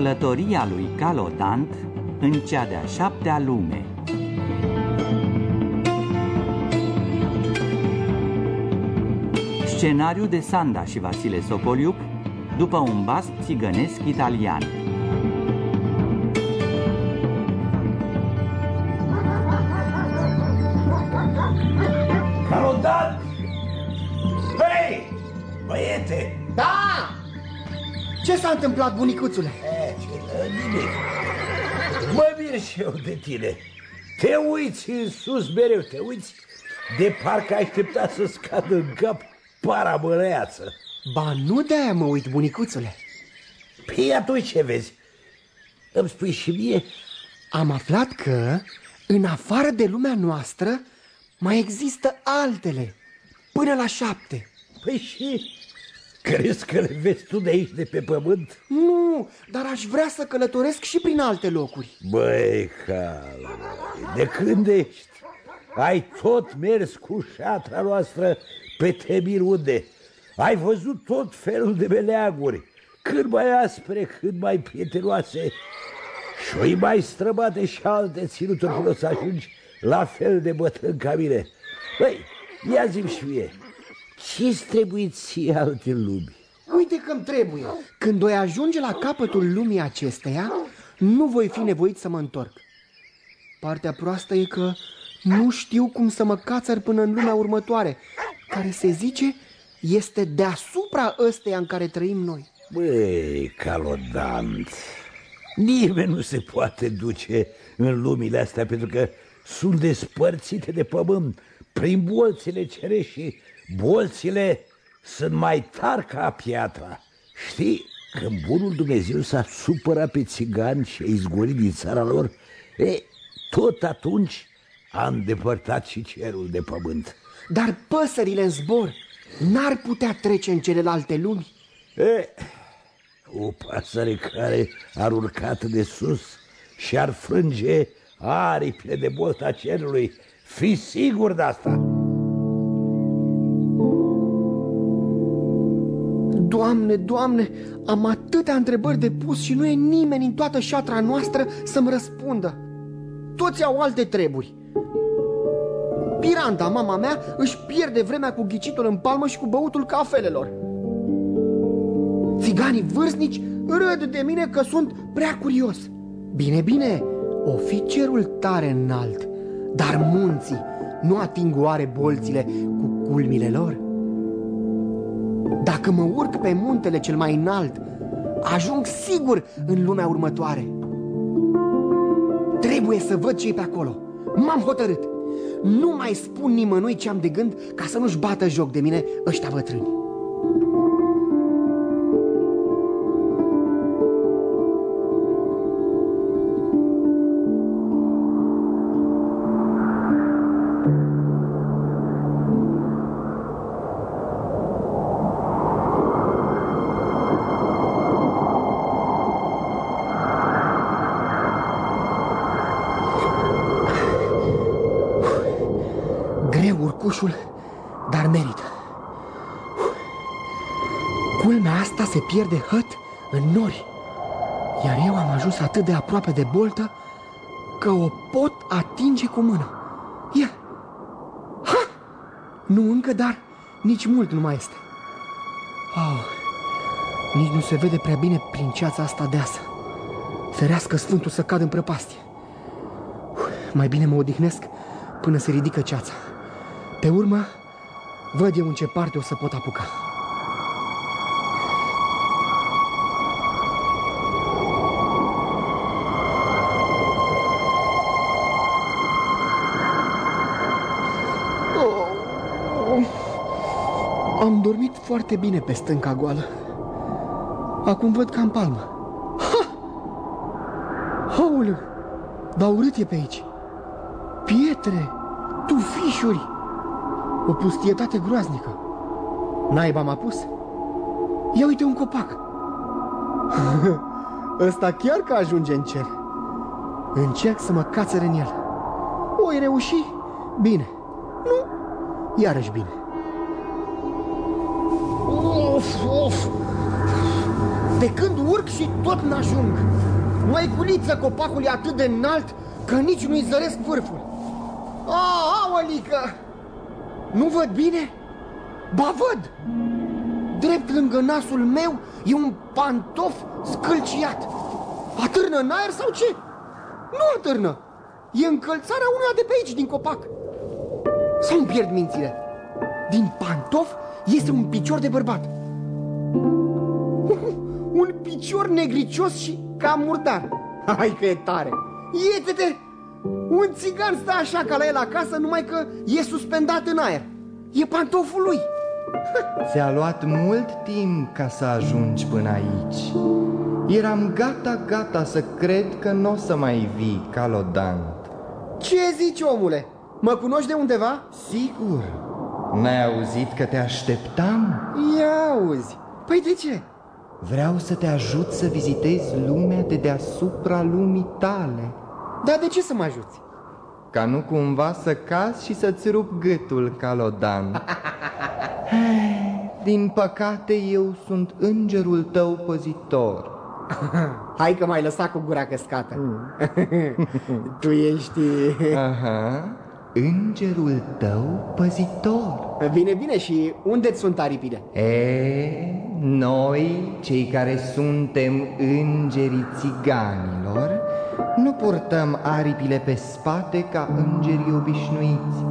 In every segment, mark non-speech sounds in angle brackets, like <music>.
Călătoria lui Calodant în cea de-a șaptea lume Scenariu de Sanda și Vasile Socoliuc după un bas țigănesc italian Calodant! Hei! Băiete! Da! Ce s-a întâmplat, bunicuțule? E, ce, nimic. Mă mir și eu de tine. Te uiți în sus mereu, te uiți de parcă aștepta să scadă în cap paramăreață. Ba, nu de-aia mă uit, bunicuțule. Păi atunci ce vezi? Îmi spui și mie? Am aflat că, în afară de lumea noastră, mai există altele, până la șapte. Păi și crezi că le vezi tu de aici, de pe pământ? Nu, dar aș vrea să călătoresc și prin alte locuri. Băi, cal, de când ești? Ai tot mers cu șatra noastră pe temir unde? Ai văzut tot felul de beleaguri, cât mai aspre, cât mai prietenoase și mai străbate și alte ținuturi până să ajungi la fel de bătrân ca mine. Băi, ia zi și mie, ce-ți trebuie ție alte lumi? Uite că-mi trebuie. Când voi ajunge la capătul lumii acesteia, nu voi fi nevoit să mă întorc. Partea proastă e că nu știu cum să mă cațăr până în lumea următoare, care se zice este deasupra ăsteia în care trăim noi. Băi, calodant, nimeni nu se poate duce în lumile astea pentru că sunt despărțite de pământ prin bolțile cerești și bolțile sunt mai tari ca piatra. Știi, când bunul Dumnezeu s-a supărat pe țigani și a izgorit din țara lor, e, tot atunci a îndepărtat și cerul de pământ. Dar păsările în zbor n-ar putea trece în celelalte lumi? E, o pasăre care ar urcat de sus și ar frânge aripile de bolta cerului. Fi sigur de asta. Doamne, Doamne, am atâtea întrebări de pus și nu e nimeni în toată șatra noastră să-mi răspundă. Toți au alte treburi. Piranda, mama mea, își pierde vremea cu ghicitul în palmă și cu băutul cafelelor. Țiganii vârstnici râd de mine că sunt prea curios. Bine, bine, o fi cerul tare înalt, dar munții nu ating oare bolțile cu culmile lor? Dacă mă urc pe muntele cel mai înalt, ajung sigur în lumea următoare. Trebuie să văd ce e pe acolo. M-am hotărât. Nu mai spun nimănui ce am de gând ca să nu-și bată joc de mine ăștia bătrâni. Pierde hăt în nori, iar eu am ajuns atât de aproape de boltă că o pot atinge cu mână. Ia! Ha! Nu încă, dar nici mult nu mai este. Oh, nici nu se vede prea bine prin ceața asta deasă. Ferească Sfântul să cad în prăpastie. Mai bine mă odihnesc până se ridică ceața. Pe urmă, văd eu în ce parte o să pot apuca. Foarte bine pe stânca goală. Acum văd că am palmă. Ha! Aoleu! Dar urât e pe aici. Pietre, tufișuri, o pustietate groaznică. Naiba m-a pus? Ia uite un copac. <laughs> Ăsta chiar că ajunge în cer. Încerc să mă cațăr în el. Oi reuși? Bine. Nu? Iarăși bine. Of, of. Pe când urc și tot n-ajung. Măiculiță, copacul e atât de înalt că nici nu-i zăresc vârful. A, aolică! Nu văd bine? Ba văd! Drept lângă nasul meu e un pantof scâlciat. Atârnă în aer sau ce? Nu atârnă! E încălțarea unuia de pe aici, din copac. Sau îmi pierd mințile? Din pantof este un picior de bărbat. Un picior negricios și cam murdar. <laughs> Hai că e tare! Iete-te! Un țigan stă așa ca la el acasă, numai că e suspendat în aer. E pantoful lui. <laughs> Ți-a luat mult timp ca să ajungi până aici. Eram gata, gata să cred că nu o să mai vii, calodant. Ce zici, omule? Mă cunoști de undeva? Sigur. N-ai auzit că te așteptam? Ia auzi. Păi de ce? Vreau să te ajut să vizitezi lumea de deasupra lumii tale. Dar de ce să mă ajuți? Ca nu cumva să cazi și să-ți rup gâtul, Calodan. <laughs> Din păcate eu sunt îngerul tău păzitor. <laughs> Hai că m-ai lăsat cu gura căscată. <laughs> tu ești... Aha, îngerul tău păzitor. Bine, bine, și unde sunt aripile? E, noi, cei care suntem îngerii țiganilor, nu purtăm aripile pe spate ca îngerii obișnuiți.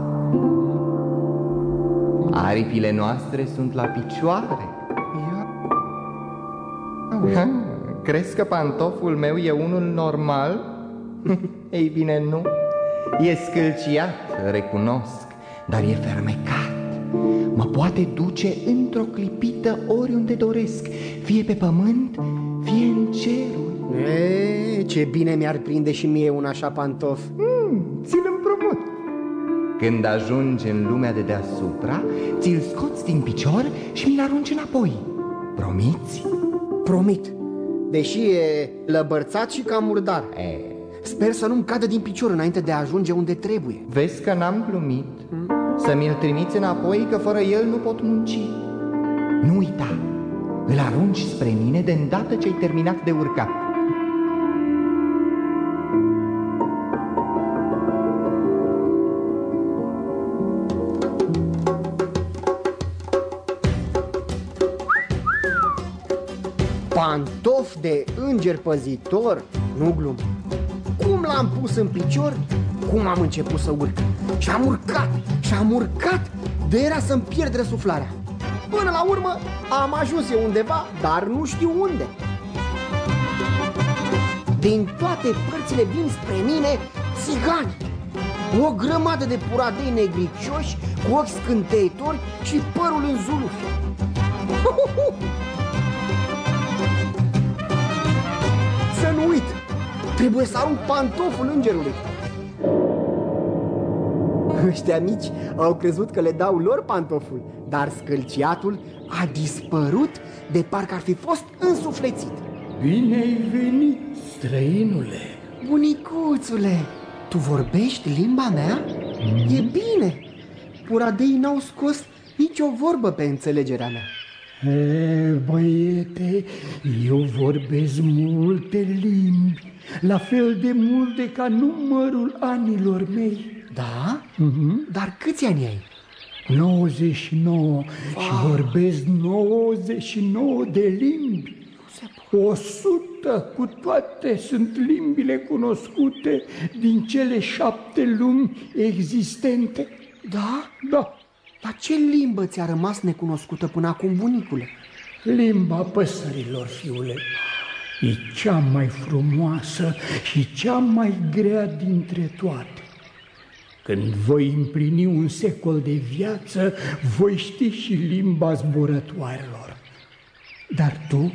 Aripile noastre sunt la picioare. Ha, crezi că pantoful meu e unul normal? <laughs> Ei bine, nu. E scâlciat, recunosc, dar e fermecat. Mă poate duce într-o clipită oriunde doresc, fie pe pământ, fie în cerul. E, ce bine mi-ar prinde și mie un așa pantof. Mm, ți-l împrumut. Când ajungi în lumea de deasupra, ți-l scoți din picior și mi-l arunci înapoi. Promiți? Promit. Deși e lăbărțat și cam murdar. E, Sper să nu-mi cadă din picior înainte de a ajunge unde trebuie. vezi că n-am glumit? Să mi-l trimiți înapoi că fără el nu pot munci. Nu uita, îl arunci spre mine de îndată ce ai terminat de urcat. Pantof de înger păzitor? Nu glum. Cum l-am pus în picior? Cum am început să urc? Și am urcat, și am urcat de era să-mi pierd răsuflarea. Până la urmă am ajuns eu undeva, dar nu știu unde. Din toate părțile vin spre mine țigani. O grămadă de puradei negricioși cu ochi scânteitori și părul în zulufi. Trebuie să arunc pantoful îngerului. Ăștia mici au crezut că le dau lor pantoful, dar scălciatul a dispărut de parcă ar fi fost însuflețit. Bine ai venit, străinule. Bunicuțule, tu vorbești limba mea? E bine. Puradeii n-au scos nicio vorbă pe înțelegerea mea. E, băiete, eu vorbesc multe limbi, la fel de multe ca numărul anilor mei. Da? Mhm. Dar câți ani ai? 99 și vorbesc 99 de limbi. O sută cu toate sunt limbile cunoscute din cele șapte lumi existente. Da? Da, Dar ce limbă ți-a rămas necunoscută până acum, bunicule? limba păsărilor, fiule, e cea mai frumoasă și cea mai grea dintre toate. Când voi împlini un secol de viață, voi ști și limba zburătoarelor. Dar tu,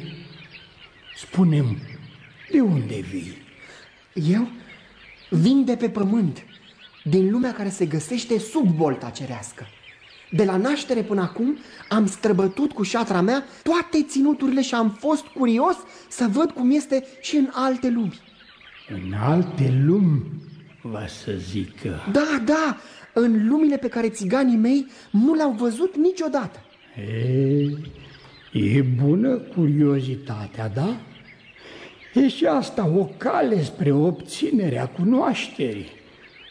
spunem, de unde vii? Eu vin de pe pământ, din lumea care se găsește sub bolta cerească. De la naștere până acum am străbătut cu șatra mea toate ținuturile și am fost curios să văd cum este și în alte lumi. În alte lumi, va să zică. Da, da, în lumile pe care țiganii mei nu le-au văzut niciodată. E, E bună curiozitatea, da? E și asta o cale spre obținerea cunoașterii.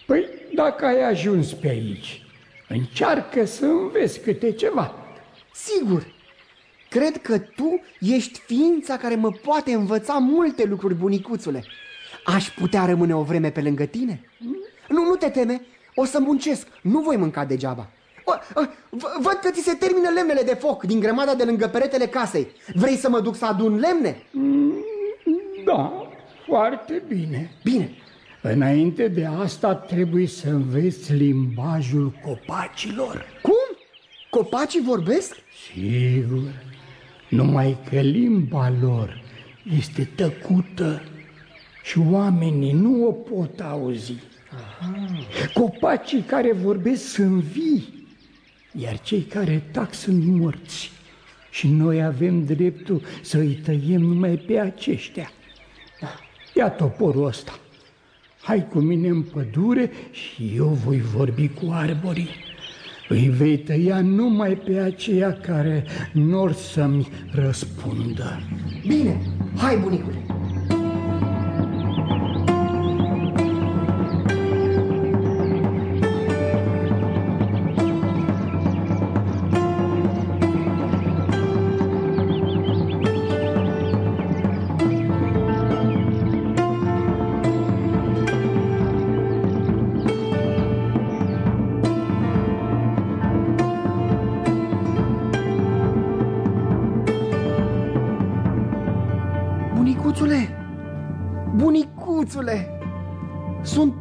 Păi, dacă ai ajuns pe aici, încearcă să înveți câte ceva. Sigur, cred că tu ești ființa care mă poate învăța multe lucruri, bunicuțule. Aș putea rămâne o vreme pe lângă tine? Nu, nu te teme, o să muncesc, nu voi mânca degeaba. O, o, văd că ți se termină lemnele de foc din grămada de lângă peretele casei. Vrei să mă duc să adun lemne? Da, foarte bine. Bine. Înainte de asta trebuie să înveți limbajul copacilor. Cum? Copacii vorbesc? Sigur, numai că limba lor este tăcută și oamenii nu o pot auzi. Aha. Copacii care vorbesc sunt vii, iar cei care tac sunt morți. Și noi avem dreptul să îi tăiem numai pe aceștia. Ia toporul ăsta. Hai cu mine în pădure și eu voi vorbi cu arborii. Îi vei tăia numai pe aceia care nu să-mi răspundă. Bine, hai bunicule!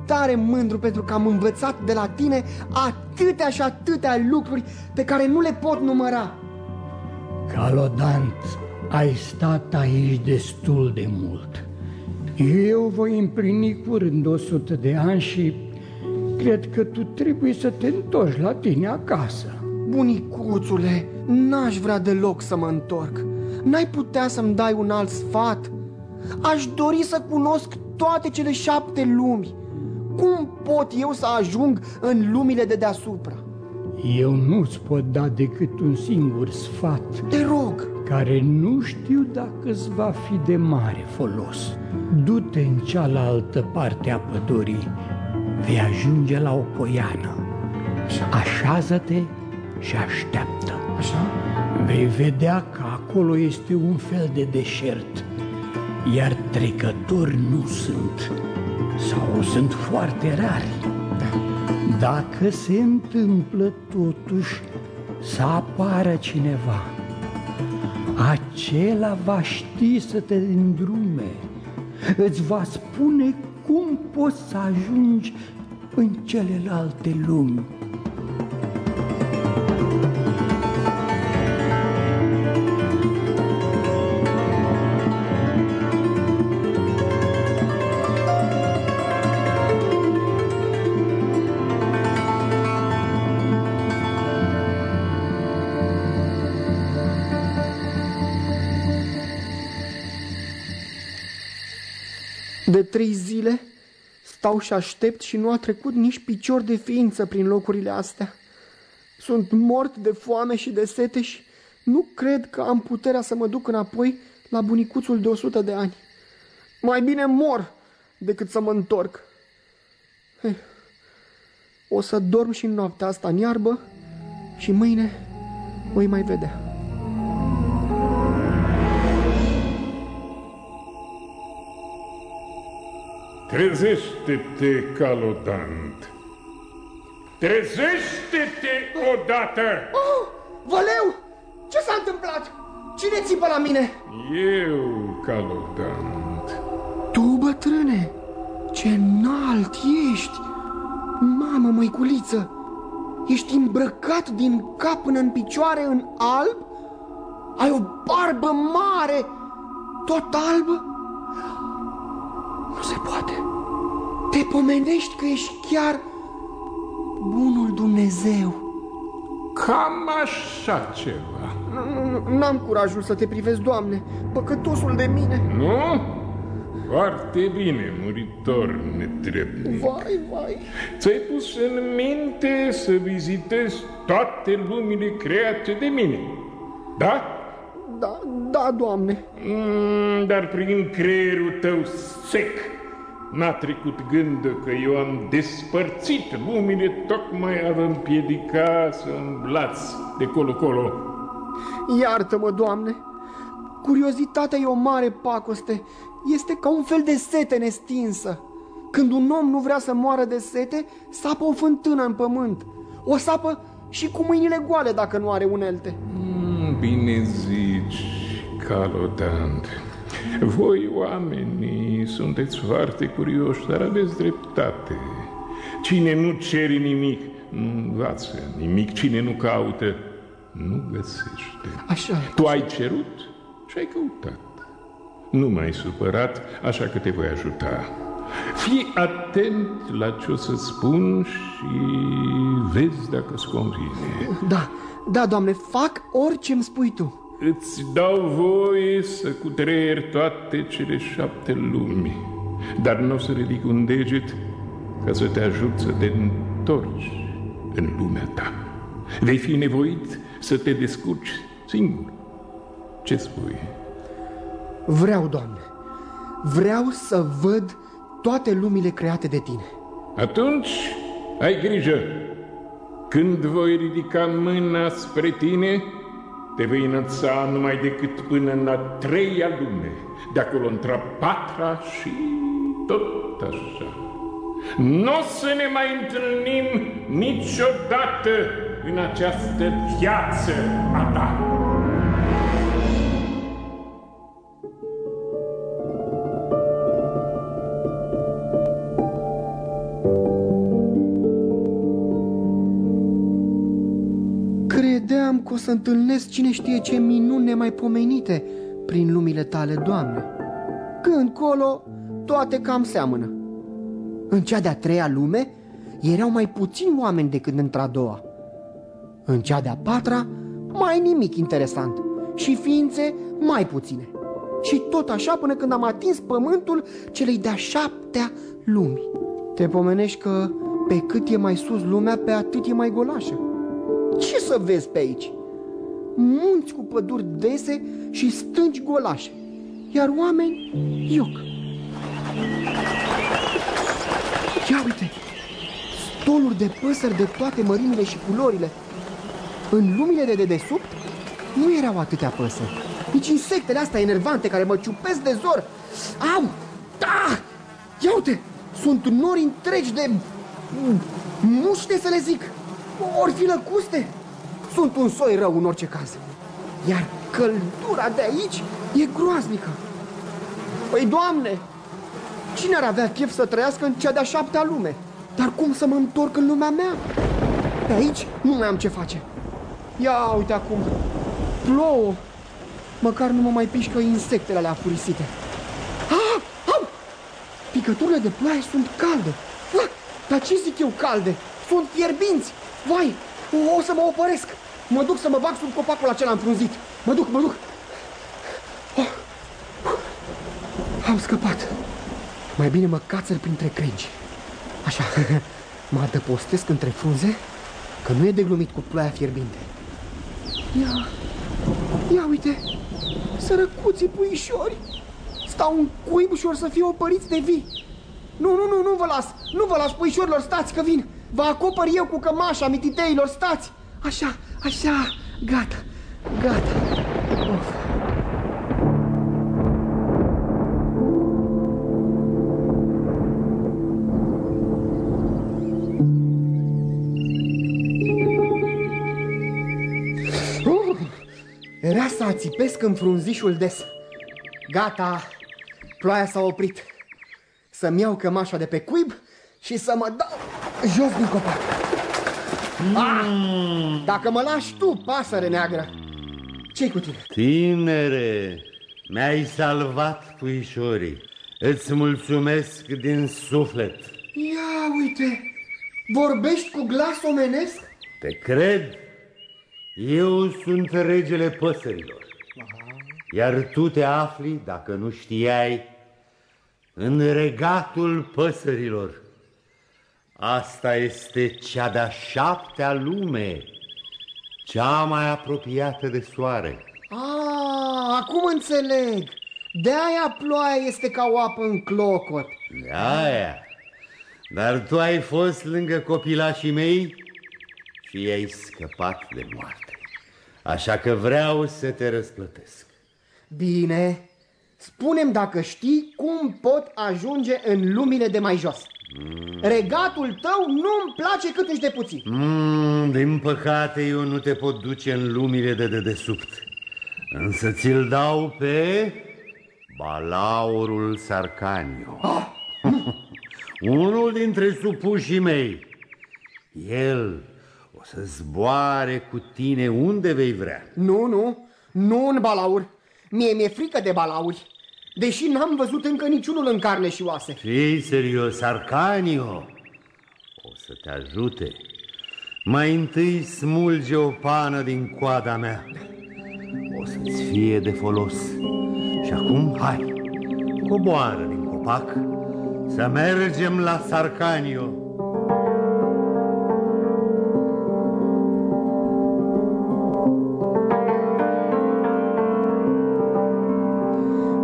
Tare mândru pentru că am învățat de la tine atâtea și atâtea lucruri pe care nu le pot număra. Calodant, ai stat aici destul de mult. Eu voi împlini curând o sută de ani și cred că tu trebuie să te întorci la tine acasă. Bunicuțule, n-aș vrea deloc să mă întorc. N-ai putea să-mi dai un alt sfat? Aș dori să cunosc toate cele șapte lumi. Cum pot eu să ajung în lumile de deasupra? Eu nu-ți pot da decât un singur sfat. Te rog! Care nu știu dacă îți va fi de mare folos. Du-te în cealaltă parte a pădurii. Vei ajunge la o poiană. Așează-te și așteaptă. Așa? Vei vedea că acolo este un fel de deșert, iar trecători nu sunt sau sunt foarte rari. Dacă se întâmplă totuși să apară cineva, acela va ști să te îndrume, îți va spune cum poți să ajungi în celelalte lumi. De trei zile stau și aștept și nu a trecut nici picior de ființă prin locurile astea. Sunt mort de foame și de sete și nu cred că am puterea să mă duc înapoi la bunicuțul de 100 de ani. Mai bine mor decât să mă întorc. He. O să dorm și în noaptea asta în iarbă și mâine voi mai vedea. Trezește-te, calodant! Trezește-te odată! Oh, Valeu! Ce s-a întâmplat? Cine țipă la mine? Eu, calodant. Tu, bătrâne? Ce înalt ești! Mamă, măiculiță! Ești îmbrăcat din cap până în picioare în alb? Ai o barbă mare, tot albă? Nu se poate. Te pomenești că ești chiar bunul Dumnezeu. Cam așa ceva. N-am curajul să te privesc, Doamne, păcătosul de mine. Nu? Foarte bine, muritor netrebnic. Vai, vai. Ți-ai pus în minte să vizitezi toate lumile create de mine, da? Da, da, doamne. Mm, dar prin creierul tău sec n-a trecut gândul că eu am despărțit lumile tocmai a vă împiedica să îmblați de colo-colo. Iartă-mă, doamne. Curiozitatea e o mare pacoste. Este ca un fel de sete nestinsă. Când un om nu vrea să moară de sete, sapă o fântână în pământ. O sapă și cu mâinile goale dacă nu are unelte. Mm, bine zici, Calodant. Voi, oamenii, sunteți foarte curioși, dar aveți dreptate. Cine nu cere nimic, nu învață nimic. Cine nu caută, nu găsește. Așa e. Tu ai cerut și ai căutat. Nu m-ai supărat, așa că te voi ajuta. Fii atent la ce o să spun și vezi dacă îți convine. Da, da, doamne, fac orice îmi spui tu. Îți dau voie să cutreier toate cele șapte lumi, dar nu o să ridic un deget ca să te ajut să te întorci în lumea ta. Vei fi nevoit să te descurci singur. Ce spui? Vreau, doamne, vreau să văd toate lumile create de tine. Atunci, ai grijă. Când voi ridica mâna spre tine, te vei înălța numai decât până în a treia lume, de acolo într-a patra și tot așa. Nu o să ne mai întâlnim niciodată în această viață a ta. Să întâlnesc cine știe ce minuni nemaipomenite prin lumile tale, Doamne. Când colo, toate cam seamănă. În cea de-a treia lume, erau mai puțini oameni decât într-a doua. În cea de-a patra, mai nimic interesant și ființe mai puține. Și tot așa până când am atins pământul celei de-a șaptea lumi. Te pomenești că pe cât e mai sus lumea, pe atât e mai golașă. Ce să vezi pe aici? Munți cu păduri dese și stânci golașe, iar oameni ioc. Ia uite, stoluri de păsări de toate mărimile și culorile. În lumile de dedesubt nu erau atâtea păsări, nici insectele astea enervante care mă ciupesc de zor. Au! Da! Ia uite, sunt nori întregi de muște să le zic, ori fi lăcuste. Sunt un soi rău în orice caz. Iar căldura de aici e groaznică. Păi, Doamne, cine ar avea chef să trăiască în cea de-a șaptea lume? Dar cum să mă întorc în lumea mea? Pe aici nu mai am ce face. Ia uite acum, plouă. Măcar nu mă mai pișcă insectele alea afurisite. Ah, au! Picăturile de ploaie sunt calde. Ah, dar ce zic eu calde? Sunt fierbinți. Vai, o, o să mă opăresc. Mă duc să mă bag sub copacul acela înfrunzit. Mă duc, mă duc. Oh. Am scăpat. Mai bine mă cațăr printre crengi. Așa, <laughs> mă adăpostesc între frunze, că nu e de glumit cu ploaia fierbinte. Ia, ia uite, sărăcuții puișori. Stau în cuib și or să fie opăriți de vii. Nu, nu, nu, nu vă las, nu vă las, puișorilor, stați că vin. Vă acopăr eu cu cămașa mititeilor, stați. Așa, așa, gata, gata. Of. Uh, Era să ațipesc în frunzișul des. Gata, ploaia s-a oprit. Să-mi iau cămașa de pe cuib și să mă dau jos din copac. Ah, dacă mă lași tu, pasăre neagră, ce cu tine? Tinere, mi-ai salvat puișorii. Îți mulțumesc din suflet. Ia uite, vorbești cu glas omenesc? Te cred? Eu sunt regele păsărilor. Iar tu te afli, dacă nu știai, în regatul păsărilor. Asta este cea de-a șaptea lume, cea mai apropiată de soare. Ah, acum înțeleg. De-aia ploaia este ca o apă în clocot. De aia. Dar tu ai fost lângă copilașii mei și ai scăpat de moarte. Așa că vreau să te răsplătesc. Bine, spunem dacă știi cum pot ajunge în lumile de mai jos. Mm. Regatul tău nu-mi place cât ești de puțin. Mm, din păcate eu nu te pot duce în lumile de dedesubt. Însă ți-l dau pe Balaurul Sarcanio. Ah. <laughs> Unul dintre supușii mei. El o să zboare cu tine unde vei vrea. Nu, nu, nu în balaur. Mie mi-e frică de balauri. Deși n-am văzut încă niciunul în carne și oase. Fii serios, Arcanio. O să te ajute. Mai întâi smulge o pană din coada mea. O să-ți fie de folos. Și acum, hai, coboară din copac să mergem la Sarcanio.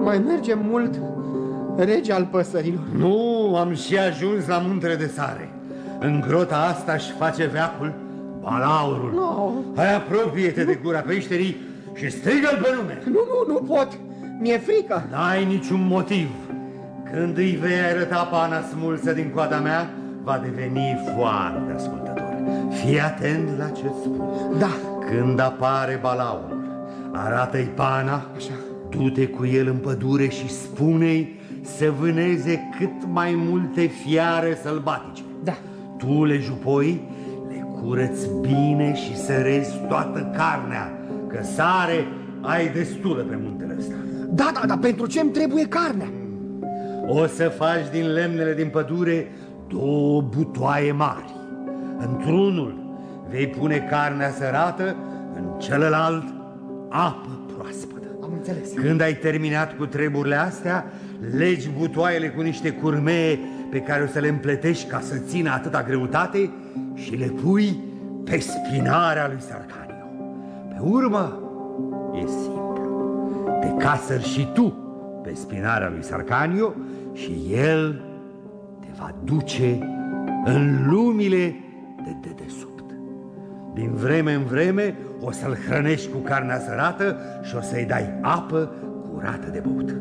Mai mergem mult, rege al păsărilor. Nu, am și ajuns la muntele de sare. În grota asta își face veacul balaurul. No. Hai, apropie-te de gura peșterii și strigă-l pe nume. Nu, nu, nu pot. Mi-e frică. N-ai niciun motiv. Când îi vei arăta pana smulsă din coada mea, va deveni foarte ascultător. Fii atent la ce spun. Da. Când apare balaurul, arată-i pana, Așa. Du-te cu el în pădure și spune-i să vâneze cât mai multe fiare sălbatice. Da. Tu le jupoi, le curăți bine și sărezi toată carnea, că sare ai destulă pe muntele ăsta. Da, da, dar pentru ce îmi trebuie carnea? O să faci din lemnele din pădure două butoaie mari. Într-unul vei pune carnea sărată, în celălalt apă proaspătă. Am înțeles. Când ai terminat cu treburile astea, legi butoaiele cu niște curmee pe care o să le împletești ca să țină atâta greutate și le pui pe spinarea lui Sarcanio. Pe urmă, e simplu. Te casări și tu pe spinarea lui Sarcanio și el te va duce în lumile de dedesubt. Din vreme în vreme o să-l hrănești cu carnea sărată și o să-i dai apă curată de băut.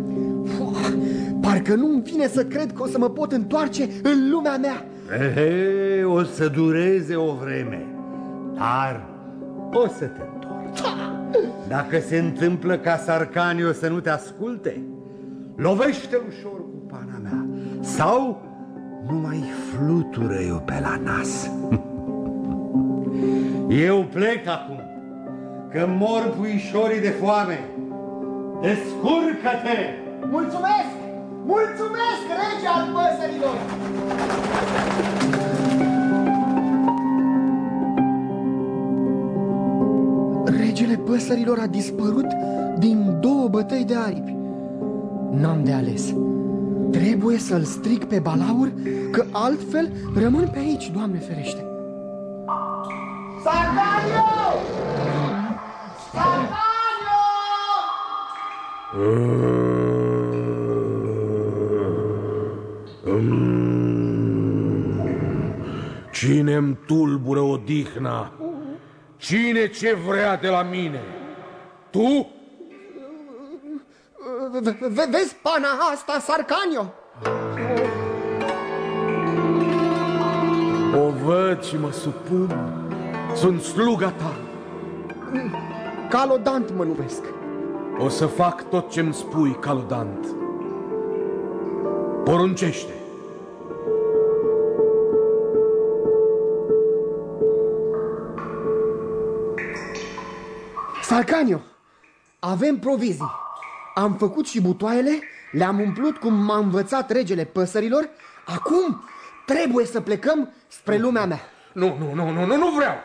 Fuah, parcă nu-mi vine să cred că o să mă pot întoarce în lumea mea. Ehe, o să dureze o vreme, dar o să te întorci. Dacă se întâmplă ca Sarcanio să nu te asculte, lovește ușor cu pana mea sau nu mai flutură eu pe la nas. <laughs> Eu plec acum, că mor puișorii de foame. Descurcă-te! Mulțumesc! Mulțumesc, rege al păsărilor! Regele păsărilor a dispărut din două bătăi de aripi. N-am de ales. Trebuie să-l strig pe balaur, că altfel rămân pe aici, Doamne ferește. Sardanio! Sardanio! Cine-mi tulbură odihna? Cine ce vrea de la mine? Tu? V- Vezi pana asta, Sarcanio? O văd și mă supun. Sunt sluga ta. Calodant mă numesc. O să fac tot ce-mi spui, caludant. Poruncește. Sarcanio, avem provizii. Am făcut și butoaiele, le-am umplut cum m-a învățat regele păsărilor. Acum trebuie să plecăm spre lumea mea. Nu, nu, nu, nu, nu, nu vreau.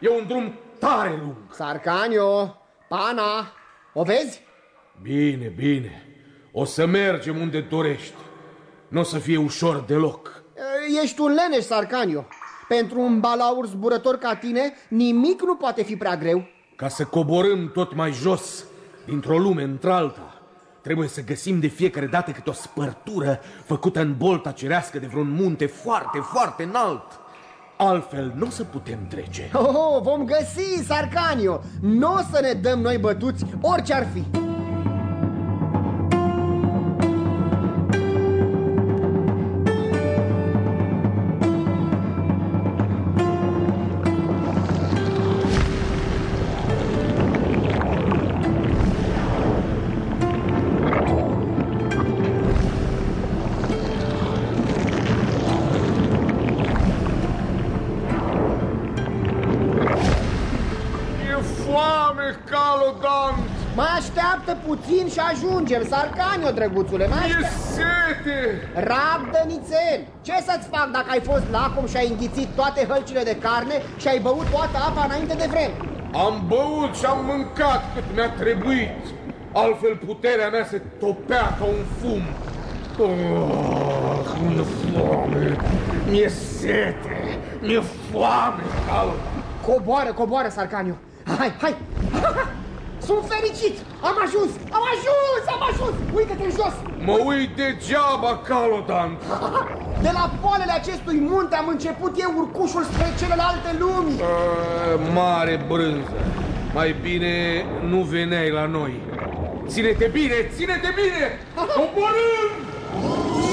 E un drum tare lung. Sarcanio, pana, o vezi? Bine, bine. O să mergem unde dorești. Nu o să fie ușor deloc. Ești un leneș, Sarcanio. Pentru un balaur zburător ca tine, nimic nu poate fi prea greu. Ca să coborâm tot mai jos, dintr-o lume într-alta. Trebuie să găsim de fiecare dată câte o spărtură făcută în bolta cerească de vreun munte foarte, foarte înalt. Altfel nu o să putem trece. Oh, oh, vom găsi, Sarcanio! Nu o să ne dăm noi bătuți, orice ar fi! Puțin și ajungem, Sarcanio, drăguțule, mai E așteaptă! sete! Rabdă nițel! Ce să-ți fac dacă ai fost lacom și ai înghițit toate hălcile de carne și ai băut toată apa înainte de vreme? Am băut și am mâncat cât mi-a trebuit. Altfel puterea mea se topea ca un fum. Oh, mi-e foame, mi-e sete, mi-e foame, Cal. Coboară, coboară, Sarcanio! Hai, hai! <laughs> Sunt fericit! Am ajuns! Am ajuns! Am ajuns! Uită-te în jos! Mă uit degeaba, Calodant. <laughs> De la poalele acestui munte am început eu urcușul spre celelalte lumi! Uh, mare brânză. Mai bine nu veneai la noi. Ține-te bine, ține-te bine! <laughs> Coborâm!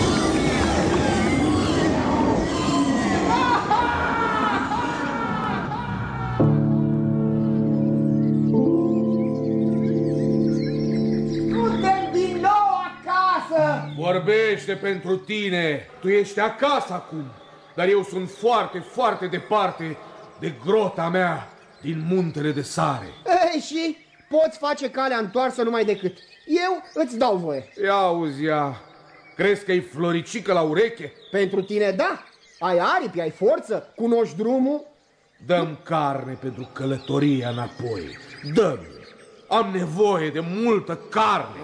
Vorbește pentru tine. Tu ești acasă acum. Dar eu sunt foarte, foarte departe de grota mea din muntele de sare. Ei, și poți face calea întoarsă numai decât. Eu îți dau voie. Ia auzi, ia. Crezi că e floricică la ureche? Pentru tine, da. Ai aripi, ai forță, cunoști drumul. Dăm carne pentru călătoria înapoi. dăm Am nevoie de multă carne.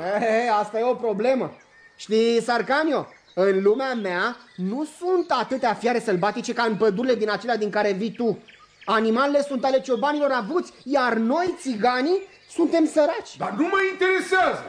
E, asta e o problemă. Știi, Sarcanio, în lumea mea nu sunt atâtea fiare sălbatice ca în pădurile din acelea din care vii tu. Animalele sunt ale ciobanilor avuți, iar noi, țiganii, suntem săraci. Dar nu mă interesează.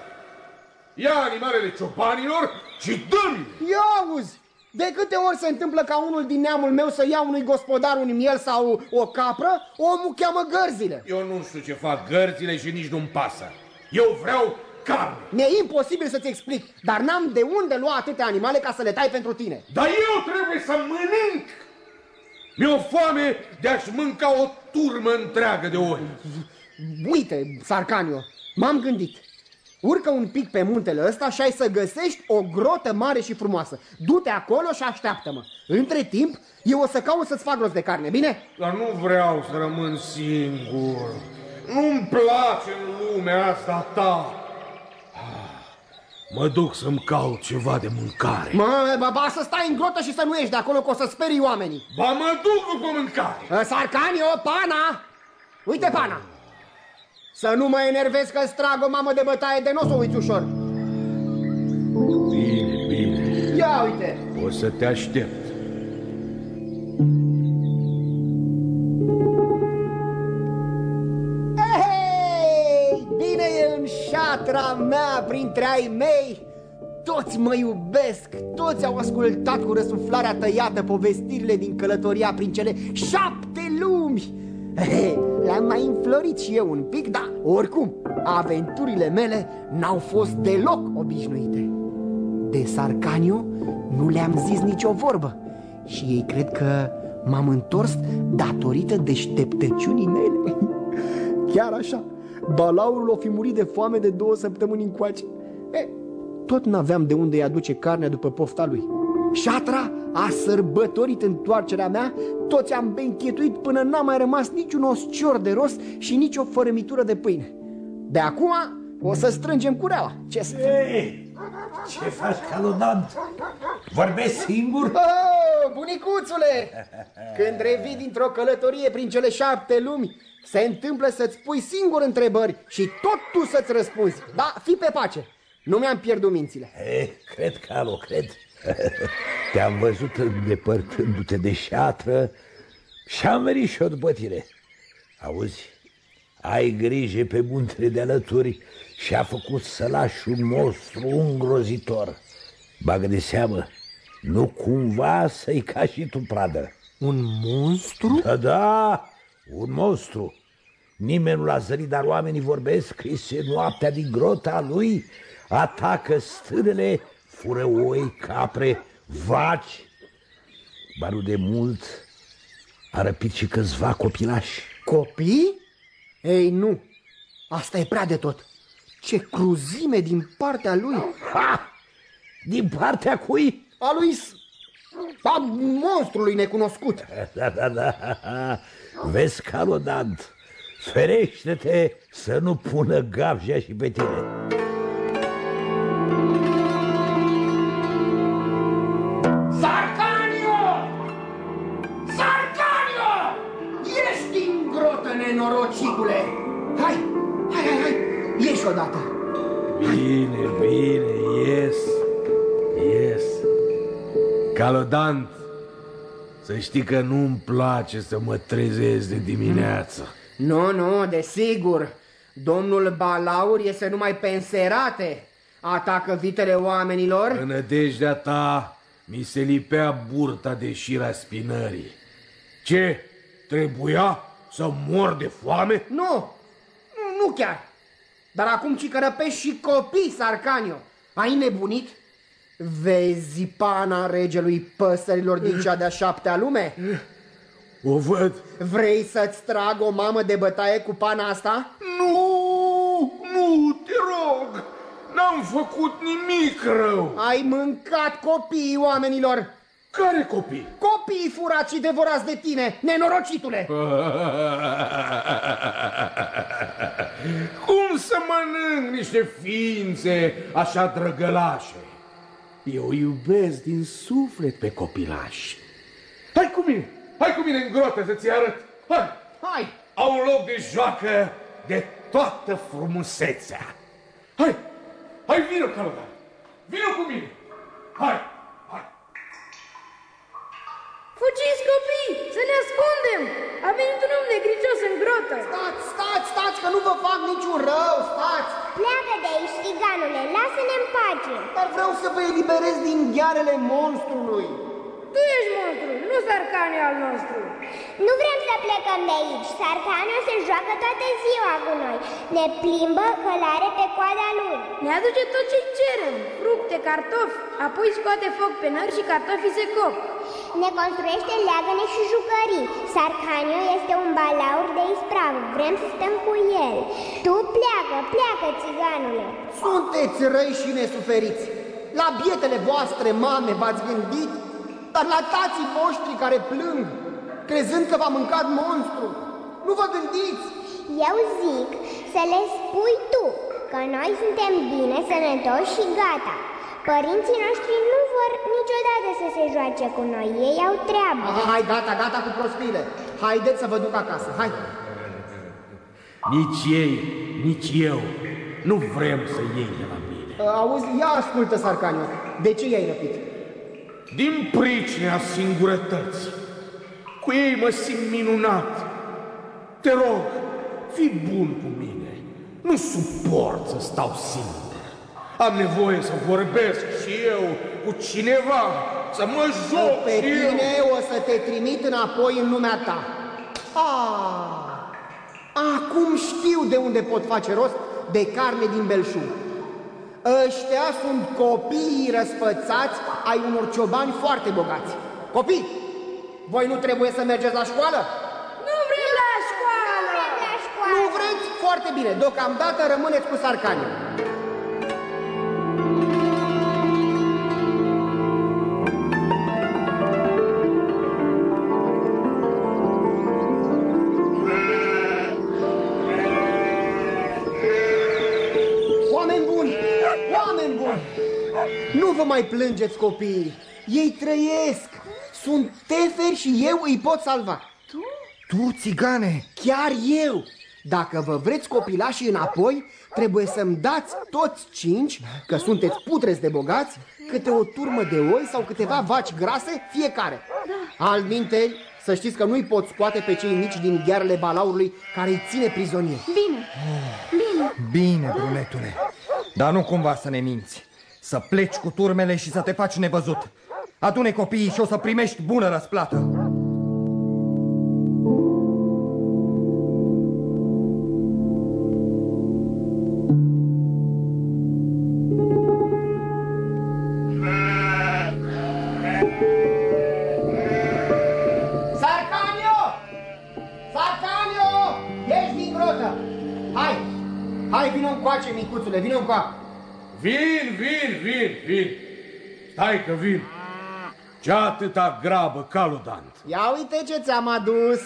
Ia animalele ciobanilor și dă-mi! Ia auzi, de câte ori se întâmplă ca unul din neamul meu să ia unui gospodar un miel sau o capră, omul cheamă gărzile. Eu nu știu ce fac gărzile și nici nu-mi pasă. Eu vreau carne. Mi-e imposibil să-ți explic, dar n-am de unde lua atâtea animale ca să le tai pentru tine. Dar eu trebuie să mănânc. Mi-e o foame de a-și mânca o turmă întreagă de ori. Uite, Sarcanio, m-am gândit. Urcă un pic pe muntele ăsta și ai să găsești o grotă mare și frumoasă. Du-te acolo și așteaptă-mă. Între timp, eu o să caut să-ți fac rost de carne, bine? Dar nu vreau să rămân singur. Nu-mi place în lumea asta ta. Ah, Mă duc să-mi caut ceva de mâncare. Mă, ba, ba, să stai în grotă și să nu ieși de acolo, că o să sperii oamenii. Ba mă duc după mâncare. Ă, Sarcanio, pana! Uite pana! Să nu mă enervezi că-ți trag o mamă de bătaie de n-o să o uiți ușor. Bine, bine. Ia uite! O să te aștept. În șatra mea printre ai mei. Toți mă iubesc, toți au ascultat cu răsuflarea tăiată povestirile din călătoria prin cele șapte lumi. Hei, Le-am mai înflorit și eu un pic, dar oricum, aventurile mele n-au fost deloc obișnuite. De Sarcanio nu le-am zis nicio vorbă Și ei cred că m-am întors datorită deșteptăciunii mele. <laughs> Chiar așa, balaurul o fi murit de foame de două săptămâni încoace e, Tot n-aveam de unde-i aduce carnea după pofta lui Șatra a sărbătorit întoarcerea mea Toți am benchetuit până n-a mai rămas niciun oscior de rost Și nici o fărămitură de pâine De acum o să strângem cureaua Ce să... Ei, ce faci, calodant? Vorbești singur? Oh, bunicuțule! Când revii dintr-o călătorie prin cele șapte lumi, se întâmplă să-ți pui singur întrebări și tot tu să-ți răspunzi. Da, fi pe pace. Nu mi-am pierdut mințile. Eh, cred, Calo, cred. <laughs> Te-am văzut îndepărtându-te de șatră și am venit și o după tine. Auzi, ai grijă pe muntele de alături și a făcut să lași un monstru îngrozitor. Bagă de seamă, nu cumva să-i ca și tu pradă. Un monstru? Da, da, un monstru. Nimeni nu l-a zărit, dar oamenii vorbesc că este noaptea din grota lui, atacă stânele, fură oi, capre, vaci. Ba nu de mult a răpit și câțiva copilași. Copii? Ei, nu. Asta e prea de tot. Ce cruzime din partea lui. Ha! Din partea cui? A lui... A monstrului necunoscut. Da, da, da. Vezi, Calodant, ferește-te să nu pună gavja și pe tine. Sarcanio! Sarcanio! Ieși din grotă, nenorocicule! Hai, hai, hai, hai, ieși odată! Bine, bine, ies, ies. Calodant, să știi că nu-mi place să mă trezesc de dimineață. Nu, nu, desigur. Domnul Balaur este numai penserate. Atacă vitele oamenilor. În nădejdea ta mi se lipea burta de șira spinării. Ce? Trebuia să mor de foame? Nu, nu, nu chiar. Dar acum ci că răpești și copii, Sarcanio. Ai nebunit? Vezi pana regelui păsărilor din cea de-a șaptea lume? O văd. Vrei să-ți trag o mamă de bătaie cu pana asta? Nu, nu, te rog, n-am făcut nimic rău. Ai mâncat copiii oamenilor! Care copii? Copiii furați și devorați de tine, nenorocitule! Cum să mănânc niște ființe așa drăgălașe? Eu iubesc din suflet pe copilași. Hai cu mine, hai cu mine în grotă să-ți arăt. Hai, Hai! au un loc de joacă de toată frumusețea. Hai, hai vină, Calda, vină cu mine. Hai, hai. Fugiți copii, să ne ascundem! A venit un om negricios în grotă! Stați, stați, stați, că nu vă fac niciun rău, stați! Pleacă de aici, țiganule, lasă-ne în pace. Dar vreau să vă eliberez din ghearele monstrului. Tu ești monstru, nu sarcanii al nostru! Nu vrem să plecăm de aici. Sarcanio se joacă toată ziua cu noi. Ne plimbă călare pe coada lui. Ne aduce tot ce cerem, fructe, cartofi, apoi scoate foc pe nări și cartofii se cop. Ne construiește leagăne și jucării. Sarcanio este un balaur de ispravă. Vrem să stăm cu el. Tu pleacă, pleacă, țiganule. Sunteți răi și nesuferiți. La bietele voastre mame v-ați gândit, dar la tații voștri care plâng, crezând că v-a mâncat monstru. Nu vă gândiți! Eu zic să le spui tu că noi suntem bine, sănătoși și gata. Părinții noștri nu vor niciodată să se joace cu noi. Ei au treabă. Aha, hai, gata, gata cu prostiile. Haideți să vă duc acasă, hai. Nici ei, nici eu nu vrem să iei de la mine. Auzi, ia ascultă, Sarcanio. De ce i-ai răpit? Din pricina singurătății. Cu ei mă simt minunat. Te rog, fii bun cu mine. Nu suport să stau singur. Am nevoie să vorbesc și eu cu cineva, să mă joc Pe și tine eu. o să te trimit înapoi în lumea ta. Ah, acum știu de unde pot face rost de carne din belșug. Ăștia sunt copiii răsfățați ai unor ciobani foarte bogați. Copii, voi nu trebuie să mergeți la școală? Nu vrem la școală! La școală. Nu vreți? Foarte bine, deocamdată rămâneți cu sarcanii. Mai plângeți copiii! Ei trăiesc! Sunt teferi și eu îi pot salva. Tu, țigane, Chiar eu! Dacă vă vreți copilașii înapoi, trebuie să-mi dați toți cinci, că sunteți putreți de bogați, câte o turmă de oi sau câteva vaci grase fiecare. Altminteri, Să știți că nu-i pot scoate pe cei mici din ghearele balaurului care îi ține prizonieri. Bine, bine. Bine, brunetule, dar nu cumva să ne minți. Să pleci cu turmele și să te faci nevăzut. Adune copiii și o să primești bună răsplată. Sarcanio! Sarcanio! Ieși din grotă! Hai! Hai, vină încoace, micuțule, vină încoace! Vin, vin, vin, vin. Stai că vin. Ce atâta grabă, caludant. Ia uite ce ți-am adus!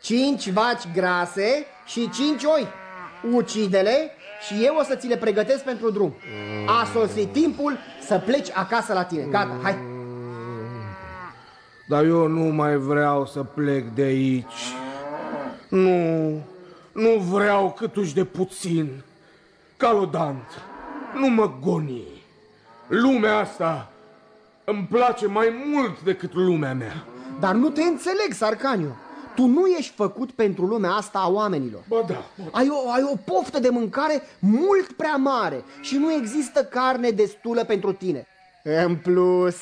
Cinci vaci grase și cinci oi. Ucide-le și eu o să ți le pregătesc pentru drum. A sosit timpul să pleci acasă la tine. Gata, hai! Dar eu nu mai vreau să plec de aici. Nu, nu vreau câtuși de puțin. Calodant, nu mă goni. Lumea asta îmi place mai mult decât lumea mea. Dar nu te înțeleg, Sarcaniu. Tu nu ești făcut pentru lumea asta a oamenilor. Ba da, Ai o, ai o poftă de mâncare mult prea mare și nu există carne destulă pentru tine. În plus,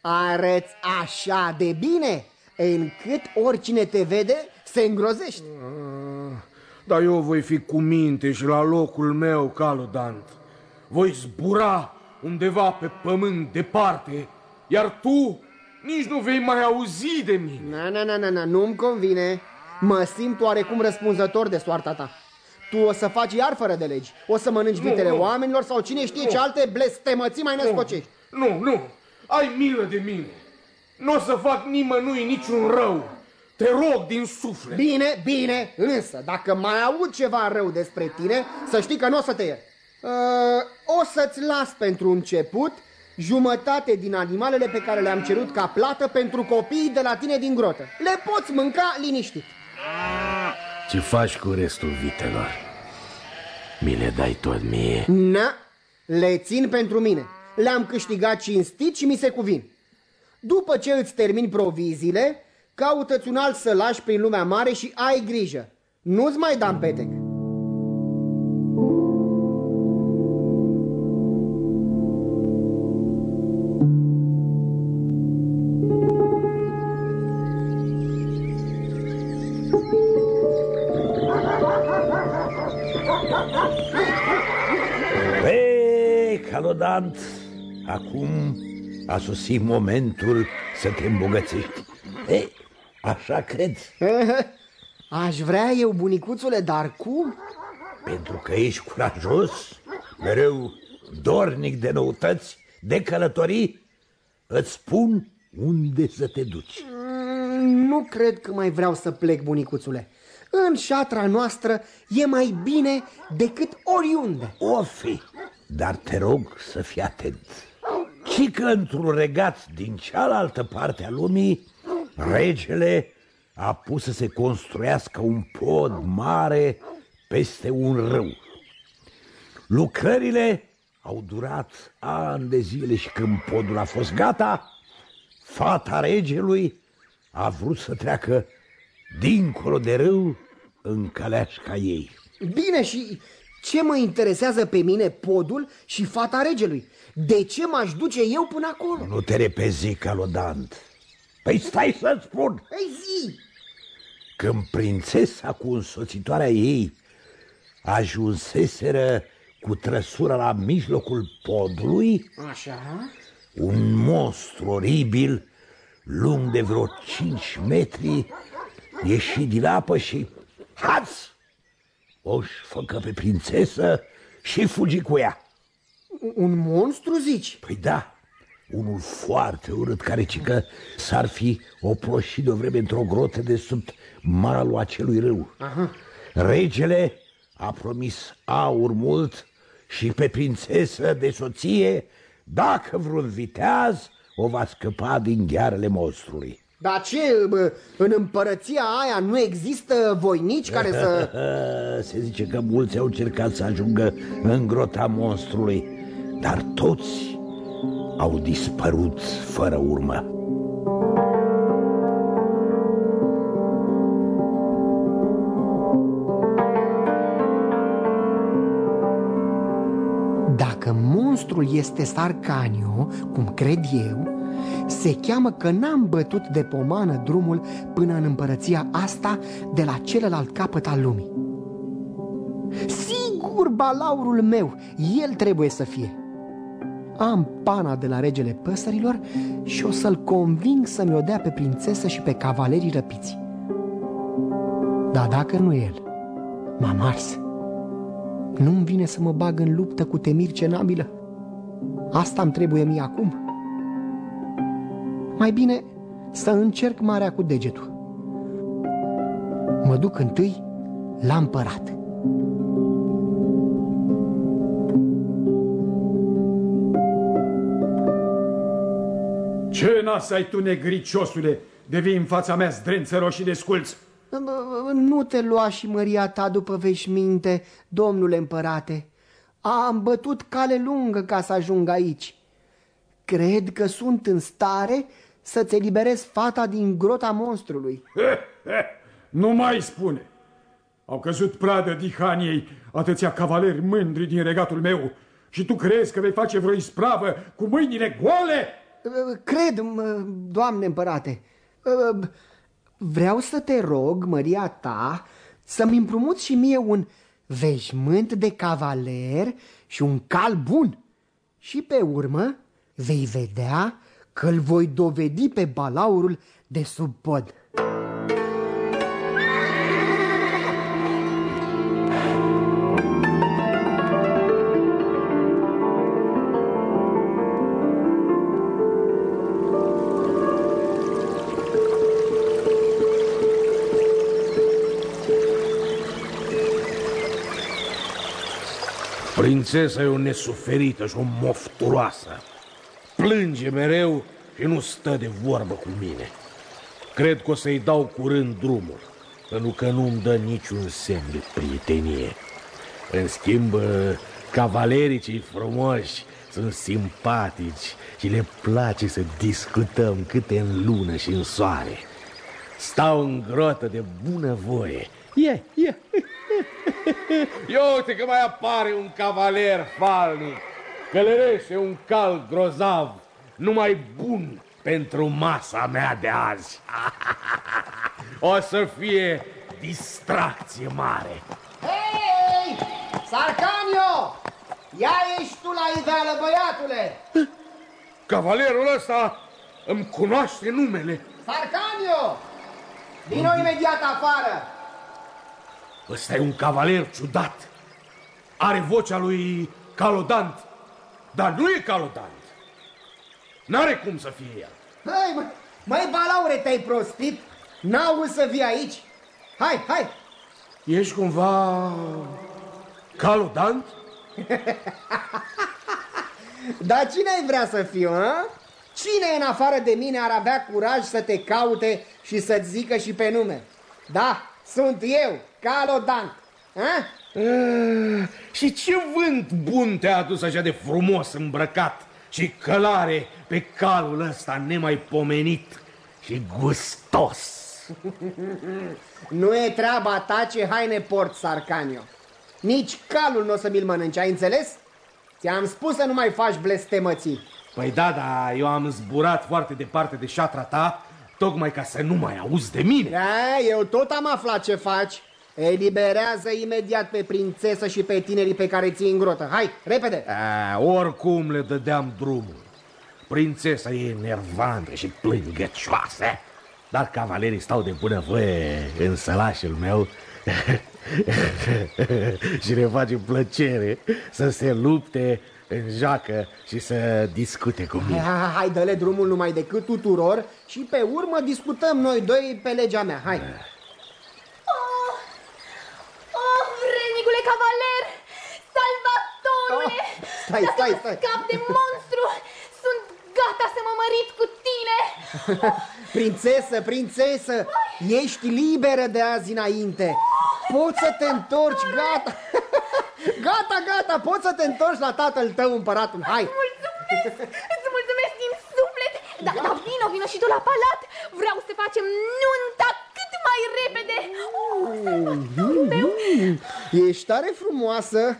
arăți așa de bine încât oricine te vede se îngrozește. Dar eu voi fi cu minte și la locul meu, caludant. Voi zbura undeva pe pământ departe, iar tu nici nu vei mai auzi de mine. Na, na, na, na, na, nu-mi convine. Mă simt oarecum răspunzător de soarta ta. Tu o să faci iar fără de legi. O să mănânci Nu, vitele nu. oamenilor sau cine știe ce alte blestemății mai născocești. Nu, nu, ai milă de mine. Nu o să fac nimănui niciun rău. Te rog din suflet. Bine, bine, însă dacă mai aud ceva rău despre tine, să știi că nu o să te iert. Uh, o să-ți las pentru început jumătate din animalele pe care le-am cerut ca plată pentru copiii de la tine din grotă. Le poți mânca liniștit. Ce faci cu restul vitelor? Mi le dai tot mie? Na, le țin pentru mine. Le-am câștigat cinstit și mi se cuvin. După ce îți termini proviziile, caută-ți un alt sălaș prin lumea mare și ai grijă. Nu-ți mai dam petec. Calodant, acum a sosit momentul să te îmbogățești. E, așa cred, <laughs> Aș vrea eu, bunicuțule, dar cum? pentru că ești curajos, mereu dornic de noutăți, de călătorii, îți spun unde să te duci. Mm, Nu cred că mai vreau să plec, bunicuțule. În șatra noastră e mai bine decât oriunde. O fi, dar te rog să fii atent. Ci că într-un regat din cealaltă parte a lumii, regele a pus să se construiască un pod mare peste un râu. Lucrările au durat ani de zile și când podul a fost gata, fata regelui a vrut să treacă dincolo de râu în căleașca ei. Bine, și ce mă interesează pe mine podul și fata regelui? De ce m-aș duce eu până acolo? Nu te repezi, calodant. Păi stai să-ți spun. Ei, zi! Când prințesa cu însoțitoarea ei ajunseseră cu trăsura la mijlocul podului, Așa? un monstru oribil, lung de vreo cinci metri, ieși din apă și, haț, o-și făcă pe prințesă și fugi cu ea. Un monstru, zici? Păi da, unul foarte urât care ci că s-ar fi oploșit de o vreme într-o grotă de sub malul acelui râu. Aha. Regele a promis aur mult și pe prințesă de soție dacă vreun viteaz o va scăpa din ghearele monstrului. Dar ce, în împărăția aia nu există voinici care să... <laughs> Se zice că mulți au cercat să ajungă în grota monstrului, dar toți au dispărut fără urmă. Dacă monstrul este Sarcanio, cum cred eu, se cheamă că n-am bătut de pomană drumul până în împărăția asta de la celălalt capăt al lumii. Sigur, balaurul meu, el trebuie să fie. Am pana de la regele păsărilor și o să-l conving să-mi o dea pe prințesă și pe cavalerii răpiți. Dar dacă nu el, m-am ars. Nu-mi vine să mă bag în luptă cu temir cenabilă. Asta îmi trebuie mie acum. Mai bine să încerc marea cu degetul. Mă duc întâi la împărat. Ce nas ai tu, negriciosule, de vii în fața mea zdrență roșii de sculți? Nu te lua și măria ta după veșminte, domnule împărate. Am bătut cale lungă ca să ajung aici. Cred că sunt în stare să-ți eliberez fata din grota monstrului. <laughs> nu mai spune! Au căzut pradă dihaniei atâția cavaleri mândri din regatul meu și tu crezi că vei face vreo ispravă cu mâinile goale? Cred, doamne împărate. Vreau să te rog, măria ta, să-mi împrumuți și mie un veșmânt de cavaler și un cal bun. Și pe urmă vei vedea că îl voi dovedi pe balaurul de sub pod. Prințesa e o nesuferită și o mofturoasă. Plânge mereu și nu stă de vorbă cu mine. Cred că o să-i dau curând drumul, pentru că nu-mi dă niciun semn de prietenie. În schimb, cavalerii cei frumoși sunt simpatici și le place să discutăm câte în lună și în soare. Stau în grotă de bună voie. Ia, ia. <laughs> Ia uite că mai apare un cavaler falnic. Călărește un cal grozav, numai bun pentru masa mea de azi. <laughs> o să fie distracție mare. Hei, Sarcanio! Ia ești tu la ideală, băiatule! Cavalerul ăsta îmi cunoaște numele. Sarcanio! Vino imediat afară! Ăsta e un cavaler ciudat. Are vocea lui Calodant, dar nu e Calodant. N-are cum să fie el. Hai, mă, mai balaure, te-ai prostit? N-au să vii aici? Hai, hai! Ești cumva Calodant? <laughs> Dar cine ai vrea să fiu, a? Cine în afară de mine ar avea curaj să te caute și să-ți zică și pe nume? Da, sunt eu, Calodant. A? Uh, și ce vânt bun te-a adus așa de frumos îmbrăcat și călare pe calul ăsta nemaipomenit și gustos. nu e treaba ta ce haine port, Sarcanio. Nici calul nu o să mi-l mănânci, ai înțeles? Ți-am spus să nu mai faci blestemății. Păi da, da, eu am zburat foarte departe de șatra ta, tocmai ca să nu mai auzi de mine. Da, eu tot am aflat ce faci. Eliberează imediat pe prințesă și pe tinerii pe care ții în grotă. Hai, repede! A, oricum le dădeam drumul. Prințesa e nervantă și plângăcioasă, dar cavalerii stau de bunăvoie în sălașul meu <laughs> și ne face plăcere să se lupte în joacă și să discute cu mine. Hai, hai dă-le drumul numai decât tuturor și pe urmă discutăm noi doi pe legea mea. Hai! Oh, oh vrednicule cavaler! Salvatorule! Oh, stai, stai, stai! Scap de monstru! Sunt gata să mă mărit cu tine! <laughs> prințesă, prințesă! Ești liberă de azi înainte! Poți să te întorci, gata! <laughs> Gata, gata, poți să te întorci la tatăl tău, împăratul, hai! Mulțumesc, îți mulțumesc din suflet! Da, da, vino, vino și tu la palat! Vreau să facem nunta cât mai repede! Oh, mm, Ești tare frumoasă,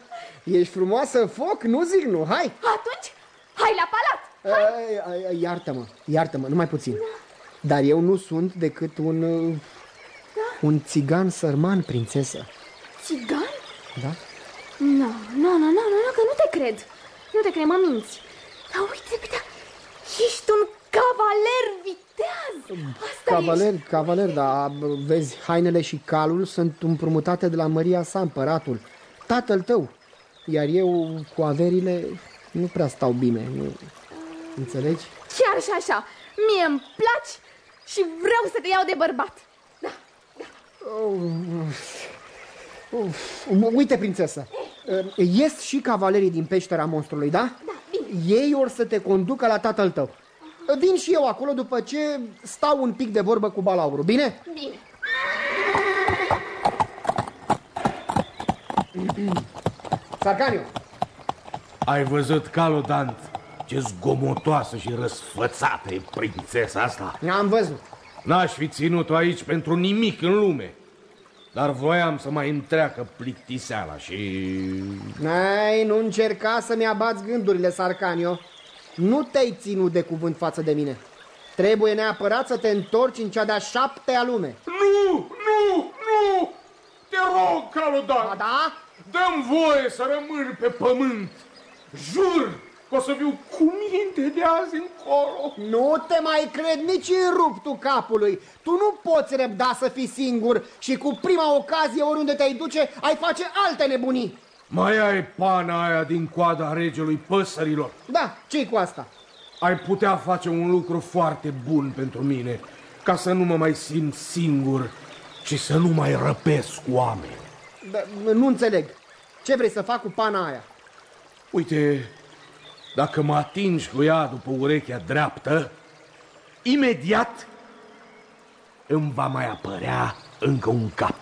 Ești frumoasă foc, nu zic nu, hai Atunci, hai la palat! Ai, ai, ai, Iartă-mă, iartă-mă, numai puțin Dar eu nu sunt decât un... uh, Un țigan sărman, prințesă Țigan? Da? Nu, nu, nu, nu, nu, că nu te cred. Nu te cred, mă minți. Dar uite, uite, ești un cavaler viteaz. Asta Cavaler, cavaler, da, vezi, hainele și calul sunt împrumutate de la Maria sa, împăratul Tatăl tău Iar eu cu averile nu prea stau bine, nu... Înțelegi? ești. Chiar și așa, mie îmi placi și vreau să te iau de bărbat. Uf, uite, prințesă, ies și cavalerii din peștera monstrului, da? Da, bine. Ei or să te conducă la tatăl tău. Vin și eu acolo după ce stau un pic de vorbă cu balaurul, bine? Bine. Sarcaniu, Ai văzut, Calodant, ce zgomotoasă și răsfățată e prințesa asta? am văzut. N-aș fi ținut-o aici pentru nimic în lume. Dar voiam să mai întreacă plictiseala și... Ai, nu încerca să-mi abați gândurile, Sarcanio. Nu te-ai ținut de cuvânt față de mine. Trebuie neapărat să te întorci în cea de-a șaptea lume. Nu, nu, nu! Te rog, Calodan! Ba da? Dăm voie să rămân pe pământ! Jur că o să viu cu minte de azi încolo! Nu te mai cred nici în ruptul capului. Tu nu poți răbda să fii singur și cu prima ocazie oriunde te-ai duce ai face alte nebunii. Mai ai pana aia din coada regelui păsărilor. Da, ce cu asta? Ai putea face un lucru foarte bun pentru mine, ca să nu mă mai simt singur și să nu mai răpesc oameni. Da, nu înțeleg. Ce vrei să fac cu pana aia? Uite, dacă mă atingi cu ea după urechea dreaptă, imediat îmi va mai apărea încă un cap.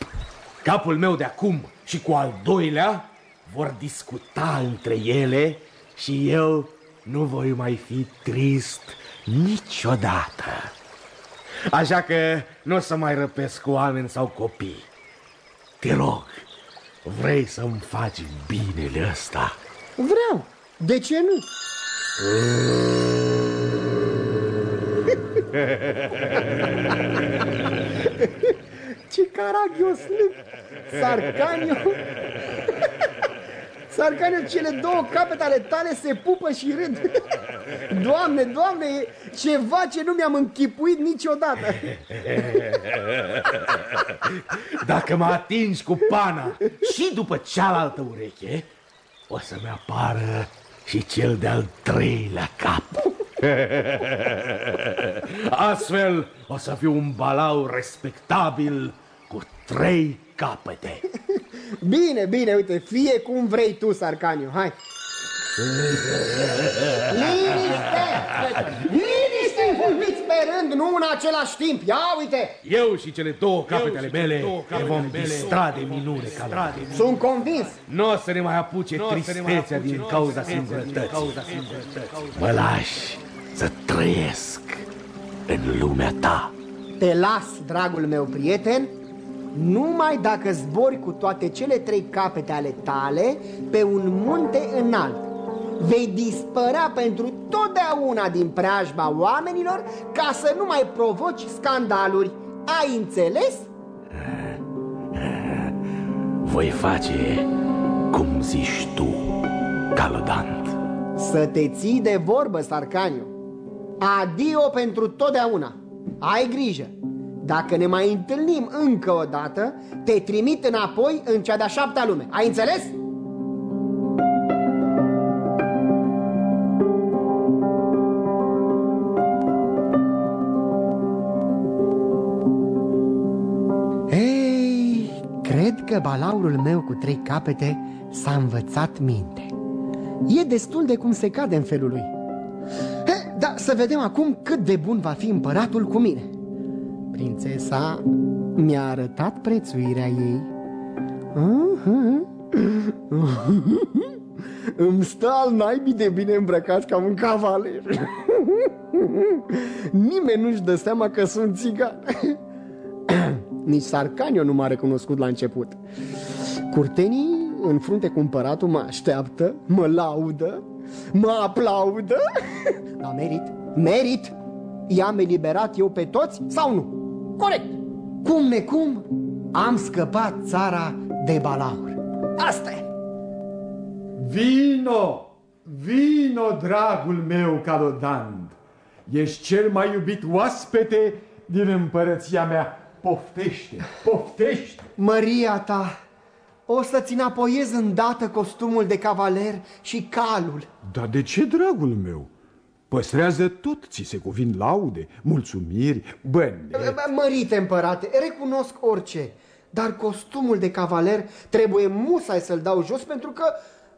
Capul meu de acum și cu al doilea vor discuta între ele și eu nu voi mai fi trist niciodată. Așa că nu o să mai răpesc cu oameni sau copii. Te rog, vrei să-mi faci binele ăsta? Vreau. De ce nu? Ce caragiosnic! Sarcaniu! Sarcaniu, cele două capete ale tale se pupă și râd. Doamne, doamne, e ceva ce nu mi-am închipuit niciodată. Dacă mă atingi cu pana și după cealaltă ureche, o să-mi apară și cel de-al treilea cap. <laughs> Astfel o să fiu un balau respectabil cu trei capete. <laughs> Bine, bine, uite, fie cum vrei tu, Sarcaniu, hai. <laughs> Liniște! Liniște! Vorbiți pe rând, nu în același timp. Ia uite! Eu și cele două capete ale mele ne vom distra de minune ca Sunt convins. Nu o să ne mai apuce tristețea din cauza singurătății. Mă lași să trăiesc în lumea ta. Te las, dragul meu prieten, numai dacă zbori cu toate cele trei capete ale tale pe un munte înalt. Vei dispărea pentru totdeauna din preajma oamenilor ca să nu mai provoci scandaluri. Ai înțeles? Voi face cum zici tu, Calodant. Să te ții de vorbă, Sarcaniu. Adio pentru totdeauna. Ai grijă. Dacă ne mai întâlnim încă o dată, te trimit înapoi în cea de-a șaptea lume. Ai înțeles? Că balaurul meu cu trei capete s-a învățat minte. E destul de cum se cade în felul lui. He, da, să vedem acum cât de bun va fi împăratul cu mine. Prințesa mi-a arătat prețuirea ei. <laughs> Îmi stă al naibii de bine îmbrăcat ca un cavaler. <laughs> Nimeni nu-și dă seama că sunt țigan. Nici Sarcanio nu m-a recunoscut la început. Curtenii în frunte cu împăratul mă așteaptă, mă laudă, mă aplaudă. <laughs> Da, merit, merit. I-am eliberat eu pe toți sau nu? Corect. Cum necum, am scăpat țara de balaur. Asta e. Vino, vino, dragul meu, Calodand. Ești cel mai iubit oaspete din împărăția mea. Poftește, poftește. Măria ta, o să-ți înapoiez îndată costumul de cavaler și calul. Dar de ce, dragul meu? Păstrează tot, ți se cuvin laude, mulțumiri, băne. Mărite, împărate, recunosc orice, dar costumul de cavaler trebuie musai să-l dau jos pentru că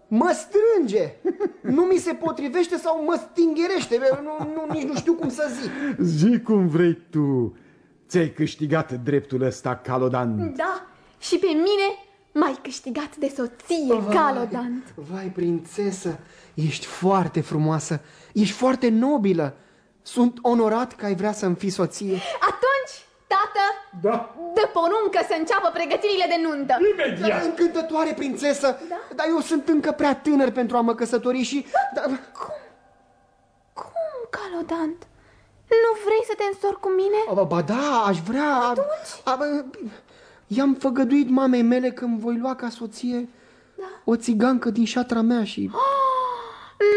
mă strânge. <laughs> Nu mi se potrivește sau mă stingerește. Nu, nu, nici nu știu cum să zic. Zi cum vrei tu. Ți-ai câștigat dreptul ăsta, Calodan. Da, și pe mine m-ai câștigat de soție, vai, Calodant. Vai, prințesă, ești foarte frumoasă, ești foarte nobilă. Sunt onorat că ai vrea să-mi fii soție. Atunci, tată, da. dă poruncă să înceapă pregătirile de nuntă. Imediat. Da, încântătoare, prințesă, da? dar eu sunt încă prea tânăr pentru a mă căsători și... Da... Cum? Cum, Calodant? Nu vrei să te însori cu mine? Ba da, aș vrea... Atunci? I-am făgăduit mamei mele că îmi voi lua ca soție da. o țigancă din șatra mea și... Oh,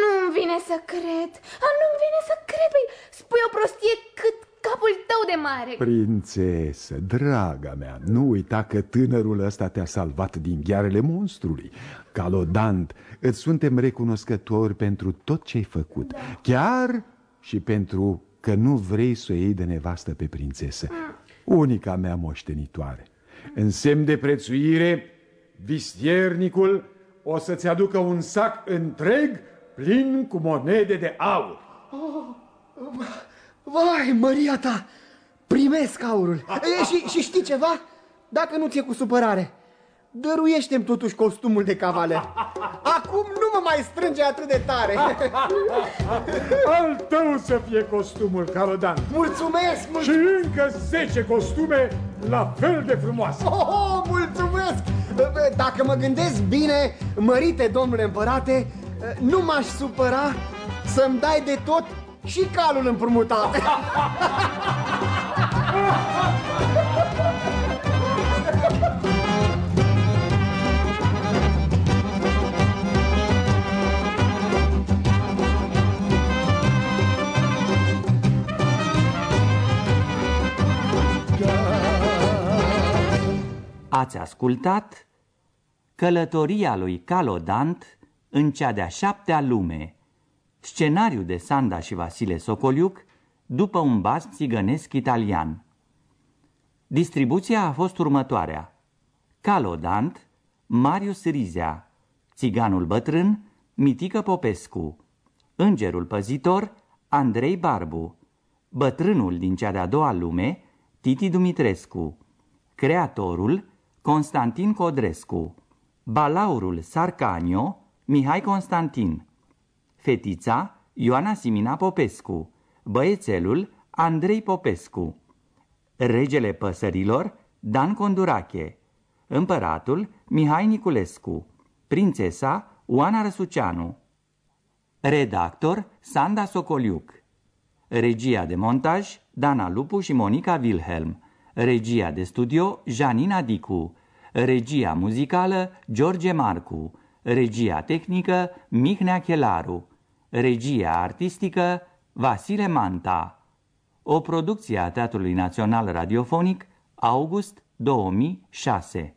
nu-mi vine să cred, nu-mi vine să cred, păi spui o prostie cât capul tău de mare. Prințesă, draga mea, nu uita că tânărul ăsta te-a salvat din ghearele monstrului. Calodant, îți suntem recunoscători pentru tot ce ai făcut, da. chiar și pentru că nu vrei să o iei de nevastă pe prințesă, mm. unica mea moștenitoare. În semn de prețuire, vistiernicul o să-ți aducă un sac întreg plin cu monede de aur. Oh, vai, Maria ta, primesc aurul. E, și, și știi ceva? Dacă nu ți-e cu supărare, dăruiește-mi totuși costumul de cavaler. Acum nu mă mai strânge atât de tare. Al tău să fie costumul, Calodan. Mulțumesc, mulțumesc. Și încă 10 costume la fel de frumoase. Oh, oh, mulțumesc. Dacă mă gândesc bine, mărite, domnule împărate, nu m-aș supăra să-mi dai de tot și calul împrumutat. <laughs> Ați ascultat Călătoria lui Calodant în cea de-a șaptea lume, scenariu de Sanda și Vasile Socoliuc, după un bas țigănesc italian. Distribuția a fost următoarea. Calodant, Marius Rizea, Țiganul Bătrân, Mitică Popescu, Îngerul Păzitor, Andrei Barbu, Bătrânul din cea de-a doua lume, Titi Dumitrescu, Creatorul, Constantin Codrescu, Balaurul Sarcanio, Mihai Constantin, Fetița, Ioana Simina Popescu, Băiețelul, Andrei Popescu, Regele Păsărilor, Dan Condurache, Împăratul, Mihai Niculescu, Prințesa, Oana Răsuceanu, Redactor, Sanda Socoliuc, Regia de montaj, Dana Lupu și Monica Wilhelm, Regia de studio, Janina Dicu, Regia muzicală, George Marcu, Regia tehnică, Mihnea Chelaru, Regia artistică, Vasile Manta. O producție a Teatrului Național Radiofonic, august 2006.